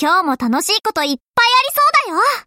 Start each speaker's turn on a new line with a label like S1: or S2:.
S1: 今日も楽しいこといっぱいありそうだよ。